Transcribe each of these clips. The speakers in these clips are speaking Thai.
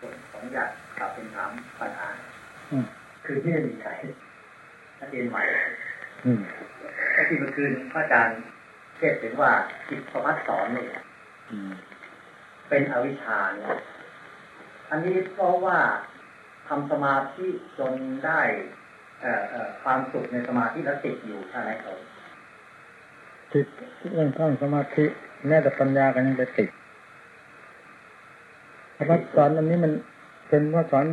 ขออนุญาตกลับเป็นถามปัญหาคือที่มีใครนักเรียนใหม่ก็ที่เมื่อคืนพระอาจารย์เทศถึงว่าจิตประพัฒสอนเนี่ยเป็นอวิชชาเนี่ย อันนี้เพราะว่าทำสมาธิจนได้ความสุขในสมาธิแล้วติดอยู่ใช่ไหมครับติดเรื่องข้างสมาธิแม้แต่ปัญญากันยังไปติดพ ระสอนอันนี้มันเป็นพระสอน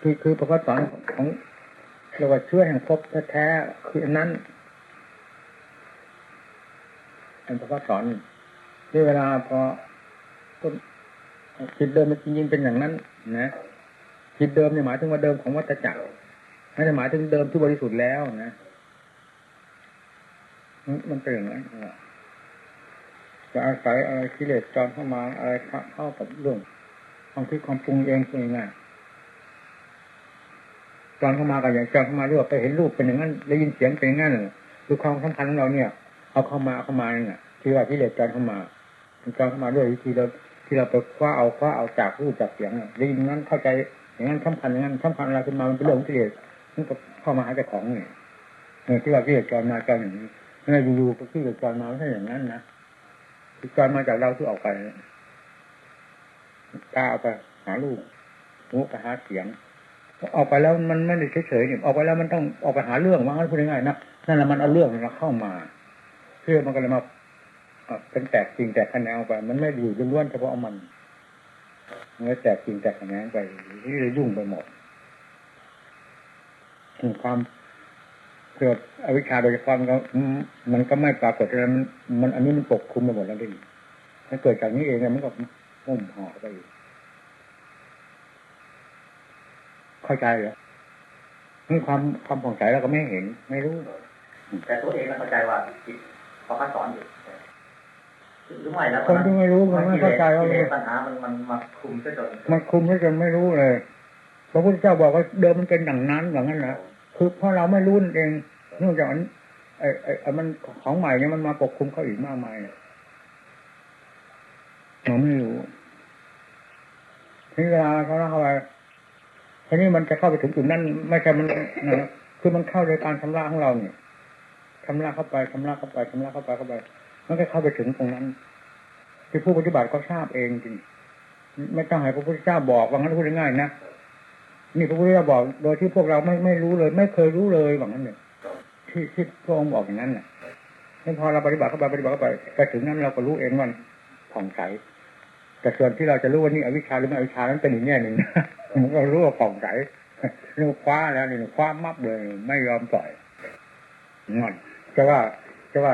คือคือพระสอนของเรียกว่าเชื่อแห่งภพแท้ๆคืออันนั้นเป็นพระสอนนี่เวลาพอจิตเดิมมันจริงๆเป็นอย่างนั้น นะจิตเดิมเนี่ยหมายถึงว่าเดิมของวัฏจักรไม่ได้หมายถึงเดิมที่บริสุทธิ์แล้วนะ มันเป็นอย่างนั้น จะอาศัยอะไรกิเลสจอมเข้ามาอะไรเข้ากับเรื่องความคิดความปรุงเองเป็นยังไงจอนเข้ามากับอย่างจอนเข้ามาเรื่อยไปเห็นรูปเป็นอย่างนั้นได้ยินเสียงเป็นอย่างนั้นคือความสำคัญของเราเนี่ย เอาเข้ามาเข้ามาเนี่ยที่ว่ากิเลสจอนเข้ามาจอนเข้ามาด้วยวิธีเราที่เราไปคว้าเอาคว้าเอาจากรูปจากเสียงได้ยินนั้นเข้าใจอย่างนั้นสำคัญอย่างนั้นสำคัญอะไรขึ้นมามันเป็นเรื่องกิเลสมันก็เข้ามาหาเจ้าของเนี่ยที่ว่ากิเลสจอนมาจอนอย่างนี้ไม่อยู่ๆก็กิเลสจอนมาไม่ใช่อย่างนั้นนะ กิเลสจอนมาจากเราที่ออกไปกล้าเอาไปหาลูกหูไปหาเสียงออกไปแล้วมันไม่ได้เฉยๆเนี่ยออกไปแล้วมันต้องออกไปหาเรื่องว่างั้นพูดง่ายๆนะนั่นแหละมันเอาเรื่องมาเข้ามาเพื่อมันก็เลยมาเป็นแตกจริงแตกคะแนนไป มันไม่อยู่ล้วนเฉพาะมันมันแตกจริงแตกคะแนนไปที่จะยุ่งไปหมดความ กิดอวิชชาโดยเฉพาะมันก็มันก็ไม่ปรากฏแล้วมันมันอันนี้มันปกคลุมไปหมดแล้วดิถ้าเกิดจากนี้เองมันก็มุ่งห่อไปเข้าใจเหรอนี่ความความผ่องใสเราก็ไม่เห็น ไม่รู้ แต่ตัวเองเราเข้าใจว่าจิตเขาสอนอยู่หรือไม่แล้วคนที่ไม่รู้มันไม่เข้าใจว่าปัญหามันมันมาคุมซะจนมันคุมซะจนไม่รู้เลยพระพุทธเจ้าบอกว่าเดิมมันเป็นดังนั้นอย่างนั้นนะคือเพราะเราไม่รู้เอง เนื่องจากนั้นไอ้ไอ้มันของใหม่เนี่ยมันมาปกคลุมเขาอีกมากมายเราไม่รู้ทีเวลาเขาเล่าไปทีนี้มันจะเข้าไปถึงจุดนั้น ไม่ใช่มันนะคือมันเข้าในการชำระของเราเนี่ยชำระเข้าไปชำระเข้าไปชำระเข้าไปเข้าไปมันก็เข้าไปถึงตรงนั้นที่ผู้ปฏิบัติก็ทราบเองจริงไม่ต้องให้พระพุทธเจ้าบอกว่างั้นพูดง่ายๆนะนี่พระพุทธเจ้าบอก โดยที่พวกเราไม่ไม่รู้เลย ไม่เคยรู้เลยว่างั้นเนี่ย ที่ที่พระองค์บอกอย่างนั้นเนี่ยไม่พอเราปฏิบัติเข้าไปปฏิบัติเข้าไปไปถึงนั้นเราก็รู้เองว่าผ่องใสแต่ส่วนที่เราจะรู้ว่านี่อวิชชาหรือไม่อวิชชานั้นเป็นอีกแง่หนึ่งมันก็รู้ว่าผ่องใสนี่คว้าแล้วนี่คว้ามับเลยไม่ยอมปล่อยงอนจะว่าจะว่า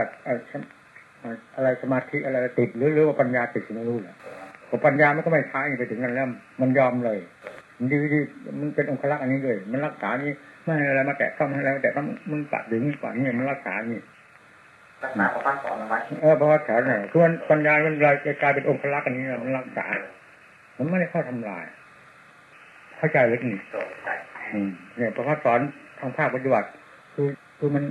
อะไรสมาธิอะไรติดหรือหรือว่าปัญญาติดไม่รู้แหละพอปัญญามันก็ไม่ใช้ไปถึงนั้นแล้วมันยอมเลยมันดีดีมันเป็นองค์ลักษณ์อันนี้เลย มันรักษานี่ ไม่อะไรมาแตะต้องอะไรแต่ต้องมันปัดดึงปัดนี่มันรักษานี่รักษาพระพักสอนเอาไว้เออพระพักสอนเนี่ยส่วนปัญญามันจะกลายเป็นองค์ลักษณ์อันนี้มันรักษา มันไม่ได้เข้าทำลาย เข้าใจหรือนี่เนี่ยพระพักสอนทางภาคปฏิบัติคือคือมัน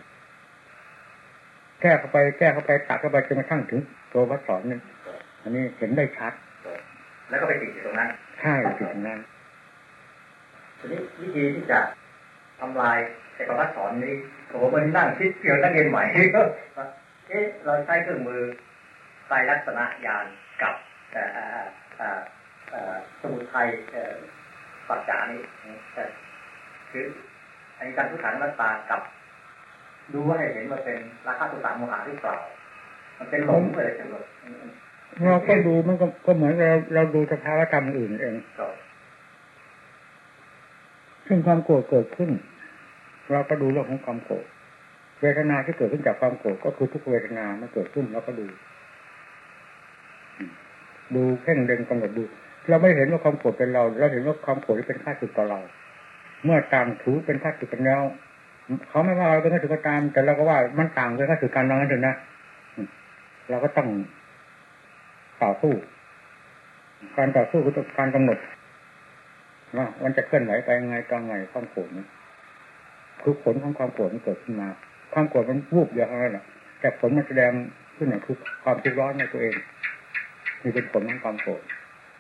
แก้เข้าไป แก้เข้าไปตัดเข้าไปจนกระทั่งถึงตัวพระสอนนี่อันนี้เห็นได้ชัดแล้วก็ไปติดอยู่ตรงนั้นใช่ติดตรงนั้นทีนี้วิธีที่จะ ทำลายไอ้พระสอนนี้โอ้โหมันนั่งคิดเกี่ยวตั้งเย็นใหม่เอ๊ะเราใช้เครื่องมือไตลักษณะยานกับสมุทัยปัจจานี้คืออันนี้การทุกขังนัตตากับดูว่าให้เห็นว่าเป็นราคาตุสาโมหะหรือเปล่ามันเป็นหลงเลยจังเลยเราก็ดูมันก็ก็เหมือนเราเราดูสภาวะธรรมอื่นเอง ซึ่งความโกรธเกิดขึ้น เราก็ดูเรื่องของความโกรธเวทนาที่เกิดขึ้นจากความโกรธก็คือทุกเวทนามันเกิดขึ้นเราก็ดู ดูเพ่งเด็งกำหนดดู เราไม่เห็นว่าความโกรธเป็นเรา เราเห็นว่าความโกรธเป็นค่าสุดต่อเรา เมื่อต่างถือเป็นค่าสุดกันแล้วเขาไม่ว่าเราเป็นข้าศึกก็ตาม แต่เราก็ว่ามันต่างเป็นข้าศึกกันนั่นเองนะเราก็ต้องต่อสู้ การต่อสู้คือการกำหนด ว่ามันจะเคลื่อนไหวไปยังไงตอนไงความโกรธคือผลของความโกรธมันเกิดขึ้นมา ความโกรธมันวูบเดียวเท่านั้นแหละแต่ผลมันแสดงขึ้นคือความคิดร้อนในตัวเองนี่เป็นผลของความโกรธ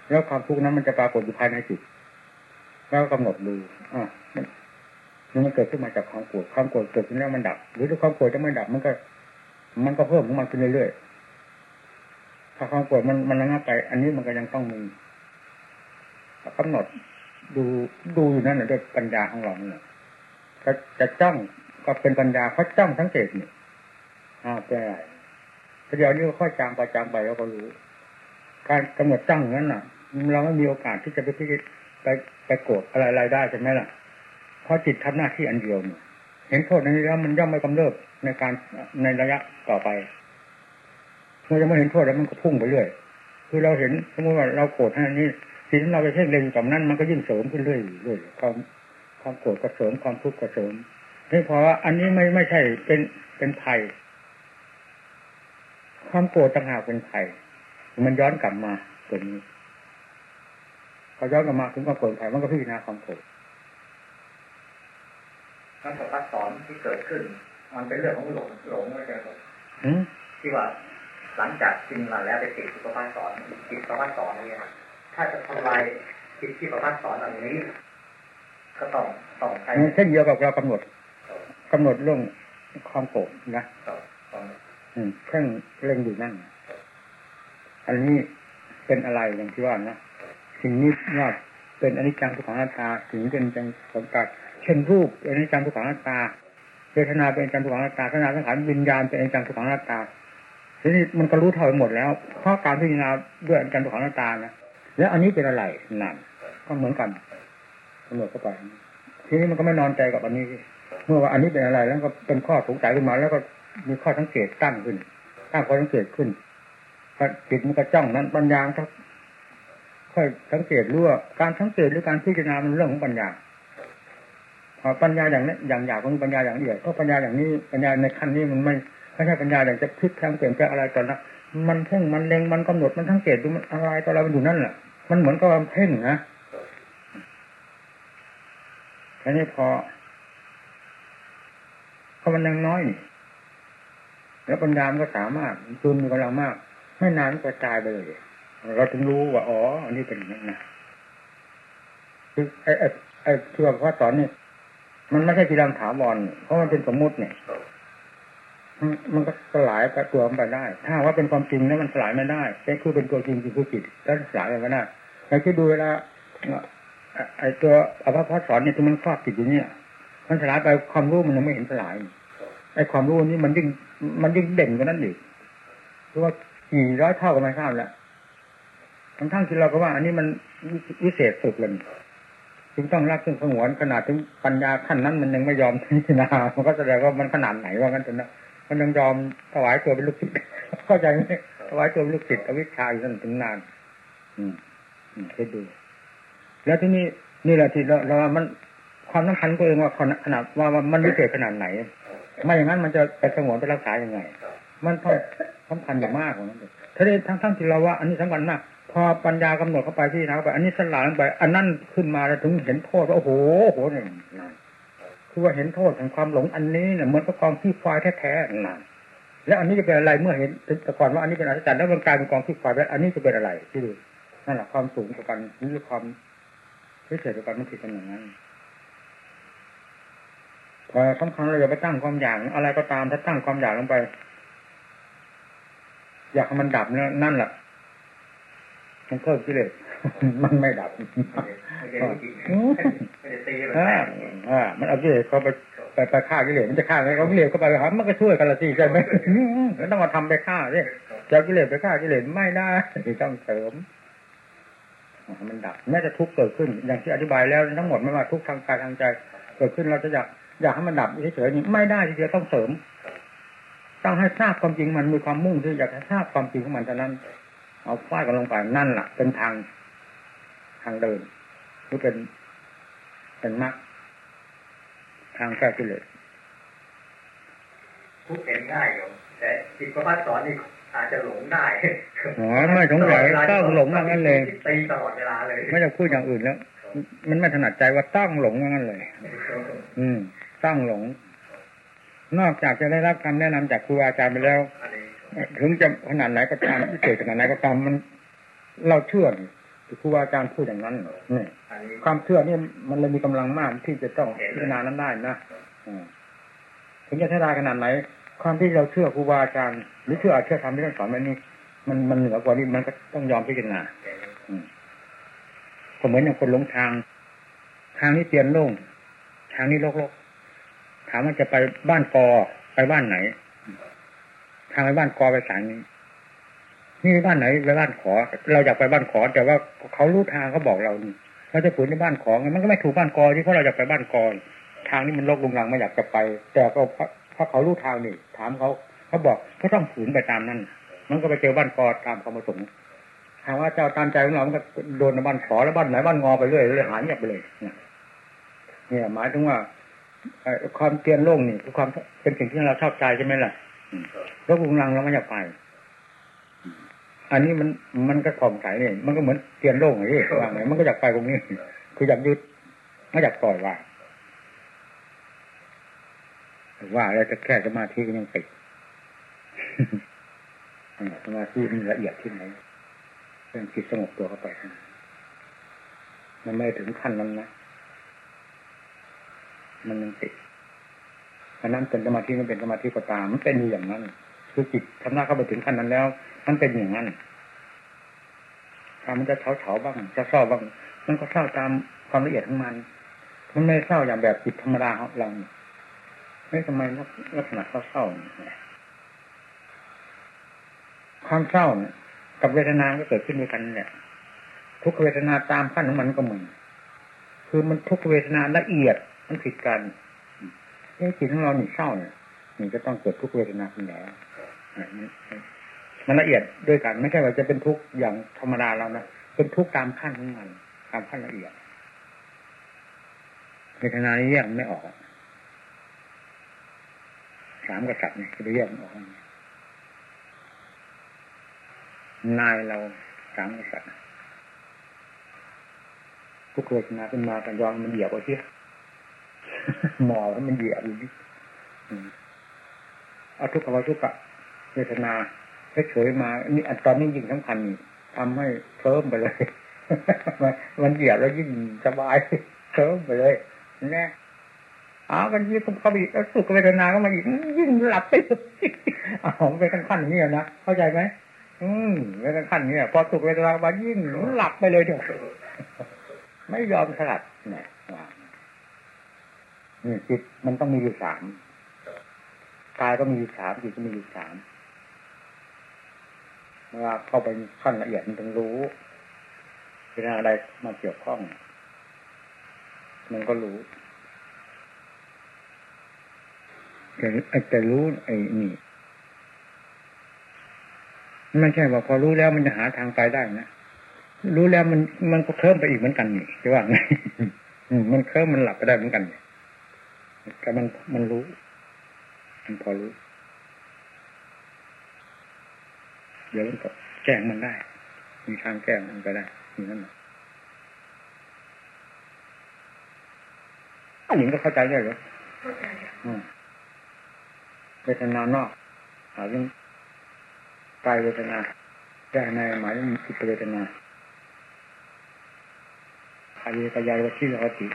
แล้วความทุกข์นั้นมันจะปรากฏอยู่ภายในจิตแล้วกำหนดดูอ่ามันเกิดขึ้นมาจากความโกรธความโกรธเกิดขึ้นแล้วมันดับ หรือถ้าความโกรธจะไม่ดับมันก็ มันก็เพิ่มของมันขึ้นเรื่อยๆถ้าความโกรธมันมันระงับไป อันนี้มันก็ยังต้องมีกำหนด ดูดูอยู่นั่นแหละด้วยปัญญาของเราเนี่ยก็จะจ้องก็เป็นปัญญาเขาจ้องสังเกตเนี่ยอ้าวเป็นอะไรเดี๋ยวนี้ค่อยจางไปจางไปเราก็รู้ การกำหนดจ้องอย่างนั้นน่ะ เราไม่มีโอกาสที่จะไปพิจไปไปโกรธอะไรๆได้ใช่ไหมล่ะเพราะจิตทำหน้าที่อันเดียวเนี่ยเห็นโทษในนี้แล้วมันย่อมไม่กำเริบในการในระยะต่อไปเมื่อจะไม่เห็นโทษแล้วมันก็พุ่งไปเรื่อย คือเราเห็นสมมติว่าเราโกรธท่านนี้ สิ่งที่เราไปเพ่งเล็งกับนั้นมันก็ยิ่งเสริมขึ้นเรื่อยเรื่อยความความโกรธก็เสริมความทุกข์ก็เสริมนี่เพราะว่าอันนี้ไม่ไม่ใช่เป็นเป็นภัยความโกรธต่างหากเป็นภัยมันย้อนกลับมาตัวนี้พอย้อนกลับมาถึงความโกรธภัยมันก็พิจารณาความโกรธการประพัดสอนที่เกิดขึ้น มันเป็นเรื่องของหลงหลงไม่ใช่หรอที่ว่าหลังจากจริงมาแล้วไปติดประพัดสอนติดประพัดสอนนี่นะ ถ้าจะทำลายจิตที่ประพัดสอนอันนี้ ก็ต้องต้องใช้เช่นเดียวกับเรากำหนดกำหนดเรื่องความโกรธนะอืมเครื่องเร่งอยู่นั่นอันนี้เป็นอะไรอย่างที่ว่านะสิ่งนี้ว่าเป็นอนิจจังทุกขังหน้าตาสิ่งนี้เป็นจังสังกัดเช่นรูปเป็นอนิจจังทุกขังหน้าตาเวทนาเป็นอนิจจังทุกขังหน้าตาขณะสังขารวิญญาณเป็นอนิจจังทุกขังหน้าตาทีนี้มันก็รู้เท่าหมดแล้วเพราะการพิจารณาด้วยอนิจจังทุกขังหน้าตานะ แล้วอันนี้เป็นอะไรนั่นก็เหมือนกันกำหนดเข้าไป ทีนี้มันก็ไม่นอนใจกับอันนี้ เมื่อว่าอันนี้เป็นอะไรแล้วก็เป็นข้อสงสัยขึ้นมา แล้วก็มีข้อสังเกตตั้งขึ้นตั้งข้อสังเกตขึ้นจิตมันก็จ้องนั้นปัญญาครับค่อยสังเกตรู้ว่าการสังเกตหรือการพิจารณามันเรื่องของปัญญาพอปัญญาอย่างนี้อย่างหยาบก็มีปัญญาอย่างละเอียดเพราะปัญญาอย่างนี้ปัญญาในขั้นนี้มันไม่ไม่ใช่ปัญญาอย่างจะพลิกแปลงเปลี่ยนแปลงอะไรก่อนนะมันเพ่งมันเล็งมันกำหนดมันสังเกตดูมันอะไรต่ออะไรมันอยู่นั่นแหละ มันเหมือนกับเพ่งนะแค่นี้พอเพราะมันยังน้อยนี่แล้วปัญญามันก็สามารถจุนมีกำลังมาก ไม่นานก็กระจายไปเลย เราถึงรู้ว่าอ๋อ อันนี้เป็นอย่างนั้นะคือไอ้ไอ้ไอ้ที่ว่าพระสอนนี่มันไม่ใช่กีฬาถาวรเพราะมันเป็นสมมุติเนี่ยมันก็สลายไปตัวมันไปได้ ถ้าว่าเป็นความจริงแล้วมันสลายไม่ได้แค่คือเป็นตัวจริงจริงคือจิตแล้วสลายไปไม่ได้ ใครคิดดูเวลาไอ้ตัวอภพสอนเนี่ยที่มันครอบจิตอยู่เนี่ยมันสลายไปความรู้มันยังไม่เห็นสลายไอ้ความรู้นี้มันยิ่งมันยิ่งเด่นกว่านั้นอีกเพราะว่ากี่ร้อยเท่าก็ไม่ทราบแล้วทั้งทั้งที่เราก็ว่า อันนี้มันวิเศษสุดเลยจึงต้องรักซึ่งสงวนขนาดถึงปัญญาขั้นนั้นมันยังไม่ยอมพิจารณามันก็แสดงว่ามันขนาดไหนว่างั้นจนนะมันยังยอมถวายตัวเป็นลูกศิษย์เข้าใจไหมถวายตัวเป็นลูกศิษย์อวิชชาอยู่นั่นถึงนาน อืม คิดดู แล้วที่นี่นี่แหละที่เราเรามันความสำคัญก็เองว่าขนาดว่ามันวิเศษขนาดไหน ไม่อย่างนั้นมันจะไปสงวนไปรักษายังไง มันต้องสำคัญอย่างมากกว่านั้นถ้าได้ทั้งทั้งที่เราว่า อันนี้สำคัญมากพอปัญญากำหนดเข้าไปที่นะไป อันนี้สลายลงไป อันนั้นขึ้นมาแล้วถึงเห็นโทษว่าโอ้โหโอ้โหนี่คือว่าเห็นโทษของความหลงอันนี้เนี่ยเหมือนกับกองขี้ควายแท้ๆนั่นแล้วอันนี้จะเป็นอะไรเมื่อเห็นแต่ก่อนว่าอันนี้เป็นอัศจรรย์แล้วมันกลายเป็นกองขี้ควายแล้วอันนี้จะเป็นอะไรที่ดู นั่นแหละความสูงกว่ากันนี่คือความพิเศษกว่ากันมันคือเป็นอย่างนั้นพอสำคัญเราอย่าไปตั้งความอยากอะไรก็ตามถ้าตั้งความอยากลงไป อยากให้มันดับนั่นแหละมันเพิ่มกิเลสมันไม่ดับอ่ามันเอากิเลสเขาไปไปไปฆ่ากิเลสมันจะฆ่าไงเขากิเลสเข้าไปหามันก็ช่วยกันละสิใช่ไหมแล้วต้องมาทำไปฆ่าเนี่ยจะกิเลสไปฆ่ากิเลสไม่ได้ต้องเสริม มันดับแม้จะทุกข์เกิดขึ้น อย่างที่อธิบายแล้วทั้งหมดไม่ว่าทุกข์ทางกายทางใจ เกิดขึ้นเราจะอยากอยากให้มันดับเฉยๆนี่ไม่ได้ทีเดียวต้องเสริมต้องให้ทราบความจริงมันมีความมุ่งที่อยากให้ทราบความจริงของมันเท่านั้น เอาฟาดกันลงไปนั่นแหละเป็นทางทางเดินหรือเป็นเป็นมรรคทางแก้กิเลสทุกเห็นได้อยู่แต่จิตประพัฒสอนนี่ อาจจะหลงได้อ๋อไม่สงสัยต้องหลงนั่นเลยตีตลอดเวลาเลย ไม่จะพูดอย่างอื่นแล้ว มันไม่ถนัดใจว่าต้องหลงนั่นเลย อืมต้องหลง นอกจากจะได้รับคำแนะนำจากครูอาจารย์ไปแล้ว ถึงจะขนาดไหนก็ตามพิเศษขนาดไหนก็ตามมัน เราเชื่อครูบาอาจารย์พูดอย่างนั้นนี่ความเชื่อนี่มันเลยมีกำลังมากที่จะต้องพิจารณานั้นได้นะถึงจะเท่าไรขนาดไหน ความที่เราเชื่อครูบาอาจารย์หรือเชื่อเชื่อทำที่ท่านสอนมันนี่มันมันเหนือกว่านี้มันก็ต้องยอมพิจารณาเหมือนอย่างคนหลงทาง ทางนี้เตียนโล่งทางนี้โลกๆถามว่าจะไปบ้านกอไปบ้านไหน ทางไปบ้านกอไปสายนี้นี่บ้านไหนไปบ้านขอ เราอยากไปบ้านขอ แต่ว่าเขารู้ทางเขาบอกเราเราจะฝืนในบ้านขอมันก็ไม่ถูกบ้านกอที่เพราะเราอยากไปบ้านกอทางนี้มันลกลุงลังไม่อยากจะไป แต่ก็ ราะเขารู้ทางนี่ถามเขาเขาบอกก็ต้องฝืนไปตามนั้น มันก็ไปเจอบ้านกอตามความประสงค์ถามว่าเจ้าตามใจของเรามันก็โดนบ้านขอแล้วบ้านไหนบ้านงอไปเรื่อยเลยหายเงียบไปเลยเนี่ยหมายถึงว่าความเตียนโล่งนี่คือความเป็นสิ่งที่เราชอบใจใช่ไหมล่ะแล้วลุงลังเราไม่อยากไป อันนี้มันมันก็คล่องใสเนี่ยมันก็เหมือนเตียนโล่งอย่างนี้ว่าไงมันก็อยากไปตรงนี้ คืออยากยึดไม่อยากปล่อยว่า ว่าแล้วจะแค่สมาธิก็ยังติดสมาธิมันละเอียดที่ไหนเป็นจิตสงบตัวเข้าไปมันไม่ถึงขั้นนั้นนะมันยังติดอันนั้นเป็นสมาธิมันเป็นสมาธิก็ตาม มันเป็นอยู่อย่างนั้น คือจิตทำหน้าเข้าไปถึงขั้นนั้นแล้ว มันเป็นอย่างนั้นถ้ามันจะเฉาเฉาบ้างจะเศร้าบ้าง มันก็เศร้าตามความละเอียดของมัน มันไม่เศร้าอย่างแบบจิตธรรมดาของเรา ไม่ทำไมลักษณะเศร้าเศร้าความเศร้าเนี่ยกับเวทนาก็เกิดขึ้นด้วยกันเนี่ยทุกเวทนาตามขั้นของมันก็เหมือนคือมันทุกเวทนาละเอียดมันผิดกันไอ้จิตของเราหนีเศร้าเนี่ยมันจะต้องเกิดทุกเวทนาขึ้นแล้วมันละเอียดด้วยกัน ไม่ใช่ว่าจะเป็นทุกอย่างธรรมดาเรานะเป็นทุกตามขั้นของมันตามขั้นละเอียดเวทนานี้แยกไม่ออก สามกษัตริย์เนี่ยจะแยกออกนายเราสามกษัตริย์ทุกเวทนาเป็นมากันยองมันเหยียบเอาเสียหมอแล้วมันเหยียบอยู่นี่เอาทุกขวาทุกขเวทนาเฉยๆมา นี่ตอนนี้ยิ่งสำคัญทำให้เพิ่มไปเลย มันเหยียบแล้วยิ่งสบายเพิ่มไปเลยนะ อ้าวกันยิ่งเข้าไปอีกแล้วสุขเวทนาก็มาอีกยิ่งหลับไปอ๋อเป็นขั้นๆอย่างนี้นะเข้าใจไหมอืมเป็นขั้นๆนี้พอสุขเวทนามายิ่งหลับไปเลยเดี๋ยวไม่ยอมสลัดเนี่ยนี่จิตมันต้องมีอยู่สามกายก็มีอยู่สามจิตก็มีอยู่สามเวลาเข้าไปขั้นละเอียดมันต้องรู้เวลาอะไรมาเกี่ยวข้อง มันก็รู้ แต่แต่รู้ไอ้นี่ไม่ใช่ว่าพอรู้แล้วมันจะหาทางไปได้นะรู้แล้วมันมันก็เคลิ้มไปอีกเหมือนกันนี่จะว่าไงมันเคลิ้มมันหลับไปได้เหมือนกันแต่มันมันรู้ มันพอรู้ เดี๋ยวมันก็แก้งมันได้ มีทางแก้งมันไปได้อย่างนั้นหญิงก็เข้าใจได้หรือเข้าใจเว ทนานอกหาเรื่องกายเวทนาแก้ในหมายถึงจิตเวทนาอายุกายวัชิรติ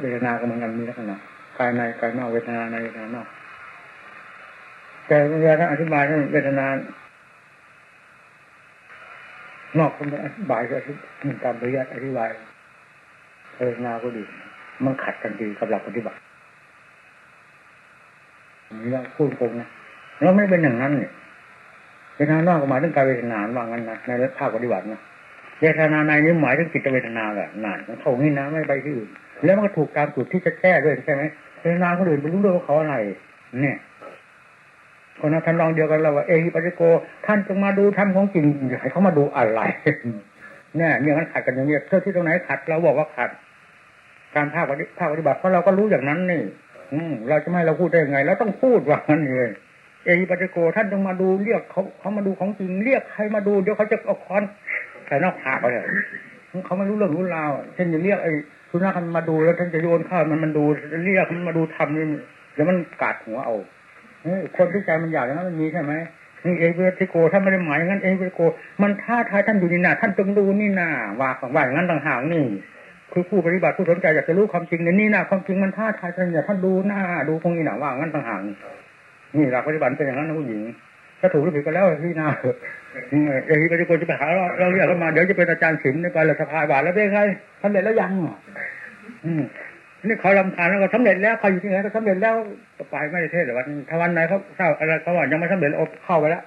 เวทนาก็เหมือนกันมีลักษณะกายในกายนอกเวทนาในเวทนานอกแต่เวลาอธิบายเวทนานอกก็ไม่อธิบายก็มีการปริยัติอธิบายเออนาก็ดี มันขัดกันดีกับหลักปฏิบัติ นี่ว่าพูดตรงนะเราไม่เป็นอย่างนั้นเนี่ยเวทนานอกหมายถึงการเวทนาว่างั้นนะในภาคปฏิบัตินะเวทนาในนี้หมายถึงจิตเวทนาแหละนานมันเท่านี้นะไม่ไปที่อื่นแล้วมันก็ถูกการจุดที่จะแก้ด้วยใช่ไหมเวทนาคนอื่นไม่รู้ด้วยว่าเขาอะไร เนี่ยคนนั้นท่านลองเดียวกันเราว่าเอฮิปัสโก ท่านจงมาดูทำของจริงให้เขามาดูอะไรเนี่ยเนี่ยมันขัดกันอย่างนี้เท่าที่ตรงไหนขัดเราบอกว่าขัด การภาคปฏิภาคปฏิบัติเพราะเราก็รู้อย่างนั้นนี่ เราจะไม่เราพูดได้ยังไงเราต้องพูดว่างั้นเลยเอหิปัสสิโกท่านจงมาดูเรียกเขาเขามาดูของจริงเรียกใครมาดูเดี๋ยวเขาจะเอาค้อนใส่หน้าผากไปเลยเขาไม่รู้เรื่องรู้ราวเช่นจะเรียกไอ้สุนัขมันมาดูแล้วท่านจะโยนข้าวมันมันดูเรียกมันมาดูทำนี่เดี๋ยวมันกัดหัวเอาคนที่ใจมันอยากอย่างนั้นมันมีใช่ไหมนี่เอหิปัสสิโกท่านไม่ได้หมายงั้นเอหิปัสสิโก มันท้าทายท่านอยู่นี่นาท่านจงดูนี่นาว่าของว่าอย่างนั้นต่างหากนี่ คือผู้ปฏิบัติผู้สนใจอยากจะรู้ความจริงในนี่นาความจริงมันท้าทายท่านอย่าท่านดูหน้าดูตรงนี้นาว่างั้นต่างหากนี่หลักปฏิบัติเป็นอย่างนั้นนะผู้หญิงถ้าถูกหรือผิดก็แล้วพี่นาเอเวอร์ติโกจะไปหาเราเรียกเขามาเดี๋ยวจะเป็นอาจารย์ศิลป์ในการรัฐพาบาทแล้วเป็นไงทำเร็จแล้วยังอืมนี่เขาลำคาญแล้วก็สำเร็จแล้วเขาอยู่ที่ไหนก็สำเร็จแล้วไปไม่ได้เทศแต่วันถ้าวันไหนเขาเข้าอะไรเขาว่ายังไม่สำเร็จเอาเข้าไปแล้ว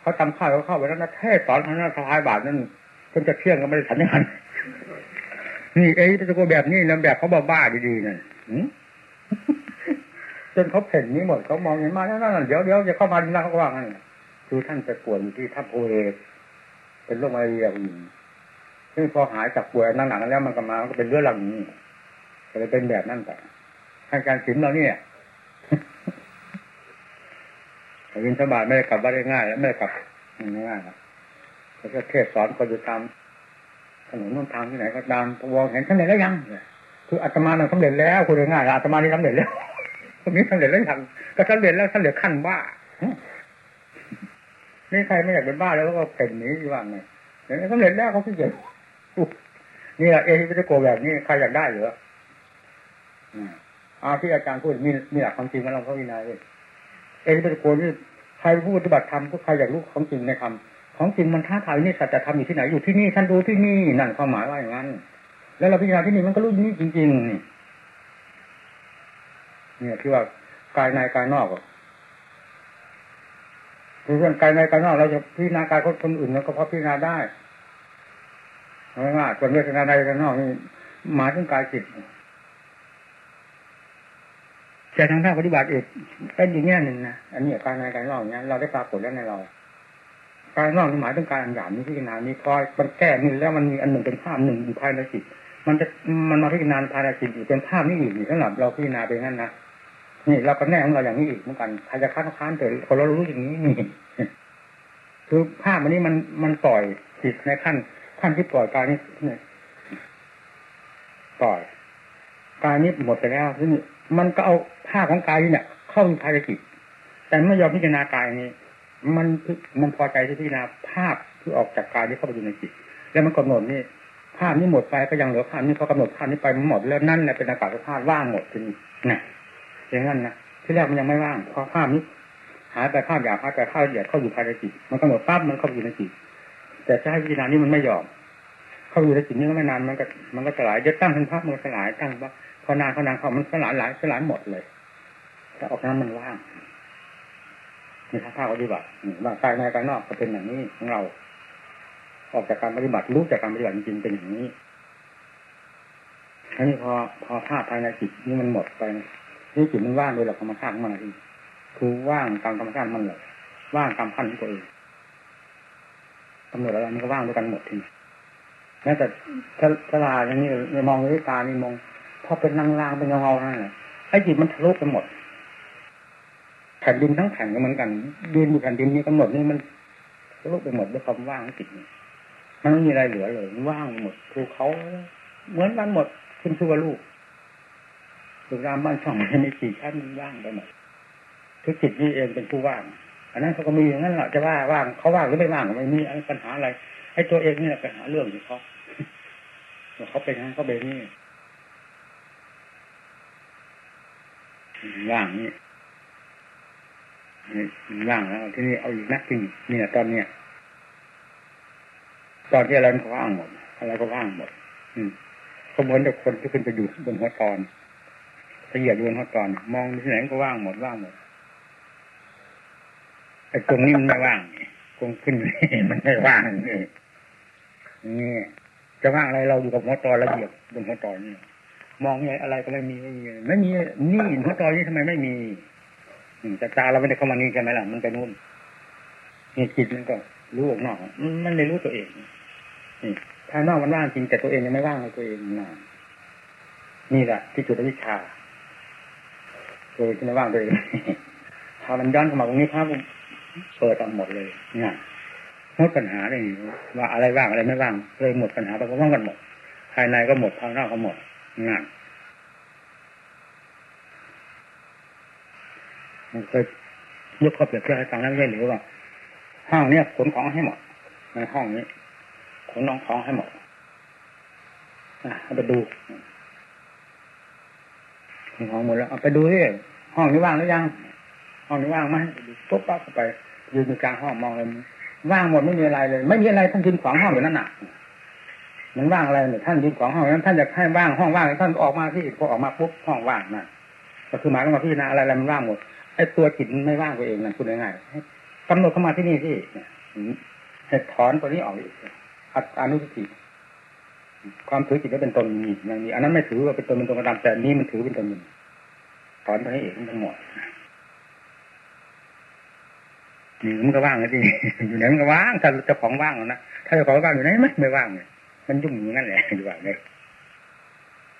เขาทำข้าวเขาเข้าไปแล้วนะเทศสอนทางนั้นสะพายบาทนั่นจนจะเที่ยงก็ไม่ได้ทันยังไง นี่เอ้ตะโกแบบนี้นะแบบเขาบ้าบ้าดีๆนั่นจนเขาเห็นนี้หมดเขามองเห็นมาแล้วนั่นเดี๋ยวเดี๋ยวจะเข้ามาดีนะเขาว่างั้นคือท่านจะป่วยที่ทัพโพเอเป็นโรคมาเรียอีกซึ่งพอหายจากป่วยนั่งหลังแล้วมันก็มาก็เป็นเรื่องหลังนี้ก็เลยเป็นแบบนั้นแต่ทางการศิลป์เราเนี่ยวินสบายไม่ได้กลับบ้านได้ง่าย แล้วไม่ได้กลับง่ายๆนะแล้วก็เทศสอนคนอยู่ตาม นนนู่นทางที่ไหนก็ตามวองเห็นสำเร็จแล้วยังคืออาตมาเนี่ยสำเร็จแล้วคุณง่ายอาตมานี่สำเร็จแล้วคนนี้สำเร็จแล้วยังก็สำเร็จแล้วสำเร็จขั้นบ้านี่ใครไม่อยากเป็นบ้าแล้วก็เป็นนี้ที่ว่าไงเดี๋ยวสำเร็จแล้วเขาขี้เกียจนี่แหละเอฮิิโกแบบนี้ใครอยากได้เหรออาที่อาจารย์พูดมีมีหลักความจริงมาลองเขาวินัยเอฮิิโกนี่ใครพูดปฏิบัติธรรมก็ใครอยากรู้ของจริงในธรรม ของจริงมันท้าทายนี่สัจธรรมอยู่ที่ไหนอยู่ที่นี่ท่านดูที่นี่นั่นความหมายว่าอย่างนั้น แล้วเราพิจารณาที่นี่มันก็รู้นี่จริง ๆ นี่เนี่ยที่ว่ากายในกายนอกคือเรื่องกายในกายนอกเราจะพิจารณากายคนอื่นมันก็พอพิจารณาได้ง่ายๆส่วนเวทนาในกายนอกนี่หมายถึงกายจิตแต่ทางภาคปฏิบัติเอกเป็นอย่างนี้หนึ่งนะอันนี้การในการนอกเนี้ยเราได้ปรากฏแล้วในเรา การนอกหมายถึงการอันหยาบนี้พิจารณานี้คอยมันแก้นี่แล้วมันมีอันหนึ่งเป็นภาพหนึ่งอยู่ภายในจิตมันจะมันมาพิจารณาภายในจิตอีกเป็นภาพนี้อีกสำหรับเราพิจารณาไปงั้นนะนี่เราก็แน่ของเราอย่างนี้อีกเหมือนกันใครจะค้านค้านเถอะคนเรารู้อย่างนี้นี่คือภาพอันนี้มันมันปล่อยจิตในขั้นขั้นที่ปล่อยกายนี้ปล่อยกายนี้หมดไปแล้วที่นี่มันก็เอาภาพของกายนี่เนี่ยเข้าในภารกิจแต่ไม่ยอมพิจารณากายนี้ มันมันพอใจที่พิจารณาภาพที่ออกจากกายที่เข้าไปอยู่ในจิต แล้วมันกำหนดนี่ภาพนี้หมดไปก็ยังเหลือภาพนี้พอกำหนดภาพนี้ไปมันหมดแล้วนั่นแหละเป็นอากาศภาพว่างหมดทีนี้นะอย่างนั้นนะที่แรกมันยังไม่ว่างพอภาพนี้หายไปภาพหยาบหายไปภาพละเอียดเข้าอยู่ภายในจิตมันกำหนดภาพมันเข้าอยู่ในจิตแต่ถ้าให้พิจารณานี้มันไม่ยอม เข้าอยู่ในจิตนี้ก็ไม่นานมันก็มันก็สลายจะตั้งเป็นภาพมันสลายตั้งว่าพอนานพอนานเขามันสลายหลายสลายหมดเลยถ้าออกนั้นมันว่าง นี่ถ้าภาปฏิบัติว่ากายในกายนอกก็เป็นอย่างนี้ของเรา ออกจากการปฏิบัติรู้จากการปฏิบัติจริงเป็นอย่างนี้อันนี้พอพอภาพภายในจิตนี่มันหมดไปนี่จิตมันว่างโดยหลักธรรมชาติมันทีคือว่างตามธรรมชาติมันเลยว่างตามขั้นของตัวเองกำหนดอะไรมันก็ว่างด้วยกันหมดทีแม้แต่สลาอย่างนี้มองด้วยตานี่มองพอเป็นลางๆเป็นเงาๆนั่นแหละไอ้จิตมันทะลุไปหมด ผ่นดินทั้งแผ่นก็เหมือนกันดินอยู่แผ่นดินนี้กำหนดนี่มันลุไปหมดด้วยความว่างจิตมันไม่มีอะไรเหลือเลยว่างหมดภูเขาเหมือนกันหมดคุณชื่อว่าลูกสุรามบ้านช่องในสี่ชั้นว่างไปหมดทุกจิตนี่เองเป็นผู้ว่างอันนั้นเขาก็มีอย่างนั้นแหละจะว่าว่างเขาว่างหรือไม่ว่างไม่มีปัญหาอะไรไอ้ตัวเองนี่แหละปัญหาเรื่องของเขาเขาเป็นั้นเขาเป็นนี่ว่างนี่ ว่างแล้วที่นี่เอาอีกนักจริงเนี่ยตอนเนี้ยตอนที่อะไรก็ว่างหมดอะไรก็ว่างหมด อืมเขาเหมือนกับคนที่ขึ้นไปอยู่บนหัวตอนละเอียดบนหัวตอน มองที่ไหนก็ว่างหมดว่างหมดไอ้ตรงนี้มันไม่ว่างตรงขึ้นมันไม่ว่างนี่นี่จะว่างอะไรเราอยู่กับหัวตอนละเอียดบนหัวตอนนี่มองไงอะไรก็ไม่มีไม่มีไม่มีนี่หัวตอนนี้ทำไมไม่มี แต่ตาเราไม่ได้เข้ามานี่ใช่ไหมล่ะมันไปนู่นนี่จิตมันก็รู้ออกนอกมันเลยรู้ตัวเองนี่ภายนอกมันว่างจริงแต่ตัวเองยังไม่ว่างเลยตัวเองนะนี่แหละที่จุดวิชาตัวที่ไม่ว่างตัวเองพอมันย้อนเข้ามาตรงนี้ภาพเปิดออกหมดเลยเนี่ยหมดปัญหาเลยว่าอะไรว่างอะไรไม่ว่างเลยหมดปัญหาไปก็ว่างกันหมด ภายในก็หมดภายนอกก็หมดงานมัน เคยยกข้อเปรียบเทียบให้ฟังแล้วไม่ใช่หรือว่าห้องเนี้ยขนของให้หมดในห้องนี้ขนน้องของให้หมดเอาไปดูของหมดแล้วเอาไปดูที่ห้องนี้ว่างหรือยังห้องนี้ว่างไหมปุ๊บปั๊บไปยืนอยู่กลางห้องมองเลยว่างหมดไม่มีอะไรเลย ไม่มีอะไรท่านยืนขวางห้องอยู่นั่นน่ะมันว่างอะไรเนี่ยท่านยืนขวางห้องนั้นท่านอยากให้ว่างห้องว่างท่านออกมาที่พอออกมาปุ๊บห้องว่างน่ะก็คือหมายถึงว่าพี่นาอะไรอะไรมันว่างหมด ไอ้ตัวจิตมันไม่ว่างตัวเองนั่นพูดง่ายๆกำหนดเข้ามาที่นี่ที่ให้ถอนตัวนี้ออกอีกอัตอนุสติความถือจิตว่าเป็นตนมีอย่างนี้อันนั้นไม่ถือว่าเป็นตนเป็นตนกระดำแต่นี้มันถือเป็นตนมีถอนไปให้เองทั้งหมดนี่มันก็ว่างเลยที่อยู่ไหนมันก็ว่างถ้าเจ้าของว่างนะถ้าเจ้าของว่างอยู่ไหนไม่ไม่ว่างเลยมันยุ่งอย่างนั้นแหละอยู่ว่าเลย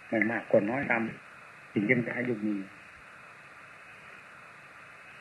ไม่มากคนน้อยตามสิ่งที่มันจะให้ยุ่งมี